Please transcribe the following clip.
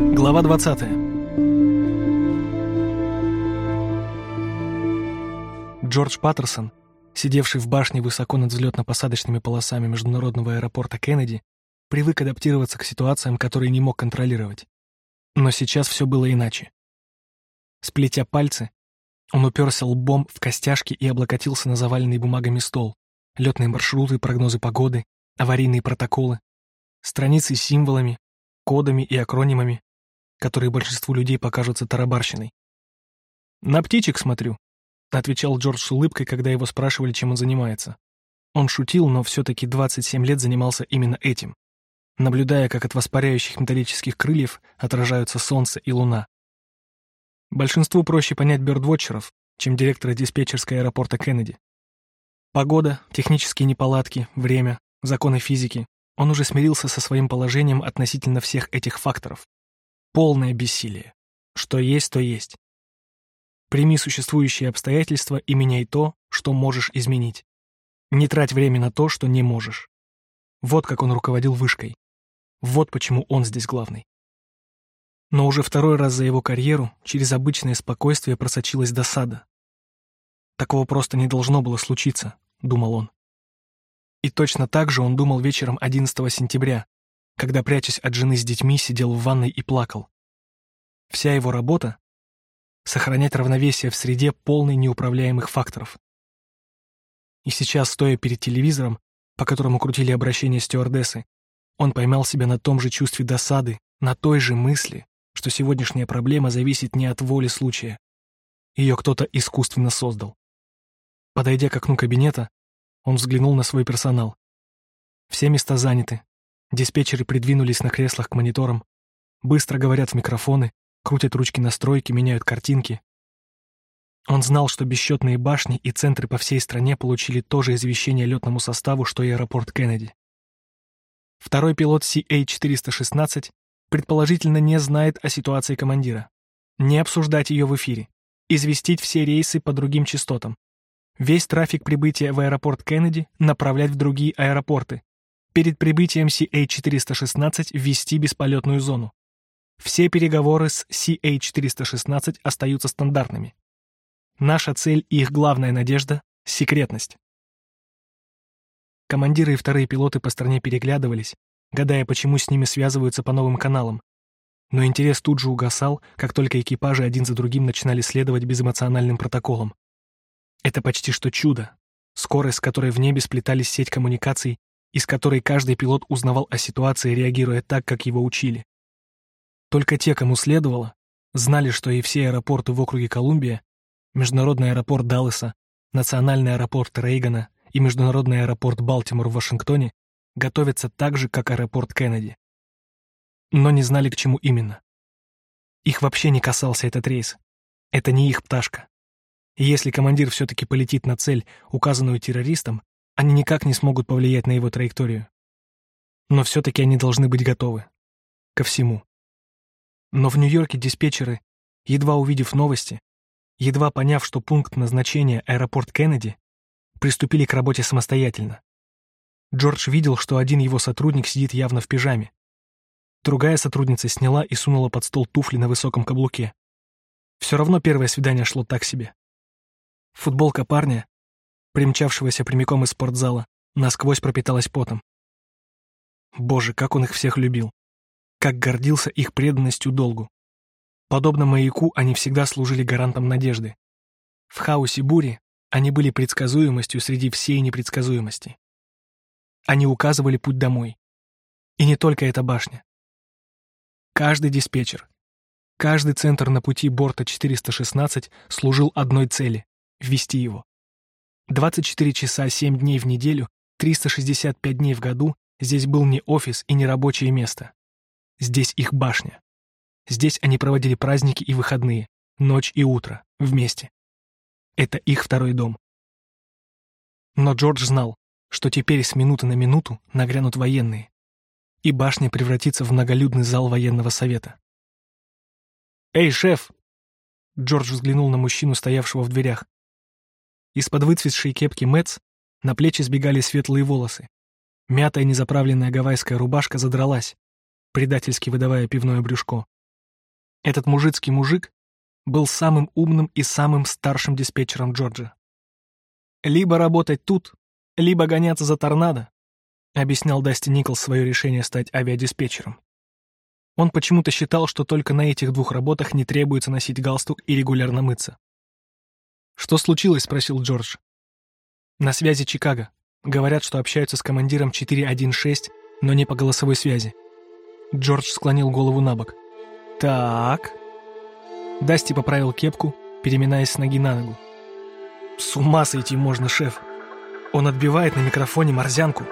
Глава 20. Джордж Паттерсон, сидевший в башне высоко над взлетно-посадочными полосами международного аэропорта Кеннеди, привык адаптироваться к ситуациям, которые не мог контролировать. Но сейчас все было иначе. Сплетя пальцы, он уперся лбом в костяшки и облокотился на заваленный бумагами стол. Летные маршруты, прогнозы погоды, аварийные протоколы, страницы с символами, кодами и акронимами, которые большинству людей покажутся тарабарщиной. «На птичек смотрю», — отвечал Джордж с улыбкой, когда его спрашивали, чем он занимается. Он шутил, но все-таки 27 лет занимался именно этим, наблюдая, как от воспаряющих металлических крыльев отражаются солнце и луна. Большинству проще понять бёрдвотчеров, чем директора диспетчерской аэропорта Кеннеди. Погода, технические неполадки, время, законы физики. Он уже смирился со своим положением относительно всех этих факторов. Полное бессилие. Что есть, то есть. Прими существующие обстоятельства и меняй то, что можешь изменить. Не трать время на то, что не можешь. Вот как он руководил вышкой. Вот почему он здесь главный. Но уже второй раз за его карьеру через обычное спокойствие просочилась досада. Такого просто не должно было случиться, думал он. И точно так же он думал вечером 11 сентября, когда, прячась от жены с детьми, сидел в ванной и плакал. Вся его работа — сохранять равновесие в среде полной неуправляемых факторов. И сейчас, стоя перед телевизором, по которому крутили обращение стюардессы, он поймал себя на том же чувстве досады, на той же мысли, что сегодняшняя проблема зависит не от воли случая. Ее кто-то искусственно создал. Подойдя к окну кабинета, он взглянул на свой персонал. Все места заняты, Диспетчеры придвинулись на креслах к мониторам, быстро говорят в микрофоны, крутят ручки настройки, меняют картинки. Он знал, что бесчетные башни и центры по всей стране получили то же извещение летному составу, что и аэропорт Кеннеди. Второй пилот CA-416 предположительно не знает о ситуации командира. Не обсуждать ее в эфире. Известить все рейсы по другим частотам. Весь трафик прибытия в аэропорт Кеннеди направлять в другие аэропорты, перед прибытием CA-416 ввести бесполетную зону. Все переговоры с CA-416 остаются стандартными. Наша цель и их главная надежда — секретность. Командиры и вторые пилоты по стране переглядывались, гадая, почему с ними связываются по новым каналам. Но интерес тут же угасал, как только экипажи один за другим начинали следовать безэмоциональным протоколам. Это почти что чудо. Скорость, с которой в небе сплетались сеть коммуникаций, из которой каждый пилот узнавал о ситуации, реагируя так, как его учили. Только те, кому следовало, знали, что и все аэропорты в округе Колумбия, международный аэропорт Далласа, национальный аэропорт Рейгана и международный аэропорт Балтимор в Вашингтоне готовятся так же, как аэропорт Кеннеди. Но не знали, к чему именно. Их вообще не касался этот рейс. Это не их пташка. И если командир все-таки полетит на цель, указанную террористом, они никак не смогут повлиять на его траекторию. Но все-таки они должны быть готовы. Ко всему. Но в Нью-Йорке диспетчеры, едва увидев новости, едва поняв, что пункт назначения аэропорт Кеннеди, приступили к работе самостоятельно. Джордж видел, что один его сотрудник сидит явно в пижаме. Другая сотрудница сняла и сунула под стол туфли на высоком каблуке. Все равно первое свидание шло так себе. Футболка парня примчавшегося прямиком из спортзала, насквозь пропиталась потом. Боже, как он их всех любил. Как гордился их преданностью долгу. Подобно маяку, они всегда служили гарантом надежды. В хаосе бури они были предсказуемостью среди всей непредсказуемости. Они указывали путь домой. И не только эта башня. Каждый диспетчер, каждый центр на пути борта 416 служил одной цели — ввести его. 24 часа 7 дней в неделю, 365 дней в году здесь был не офис и не рабочее место. Здесь их башня. Здесь они проводили праздники и выходные, ночь и утро, вместе. Это их второй дом. Но Джордж знал, что теперь с минуты на минуту нагрянут военные, и башня превратится в многолюдный зал военного совета. «Эй, шеф!» Джордж взглянул на мужчину, стоявшего в дверях. Из-под выцветшей кепки Мэтс на плечи сбегали светлые волосы. Мятая незаправленная гавайская рубашка задралась, предательски выдавая пивное брюшко. Этот мужицкий мужик был самым умным и самым старшим диспетчером Джорджа. «Либо работать тут, либо гоняться за торнадо», объяснял Дасти Николс свое решение стать авиадиспетчером. Он почему-то считал, что только на этих двух работах не требуется носить галстук и регулярно мыться. «Что случилось?» — спросил Джордж. «На связи Чикаго. Говорят, что общаются с командиром 416, но не по голосовой связи». Джордж склонил голову на бок. «Так...» Дасти поправил кепку, переминаясь с ноги на ногу. «С ума сойти можно, шеф. Он отбивает на микрофоне морзянку.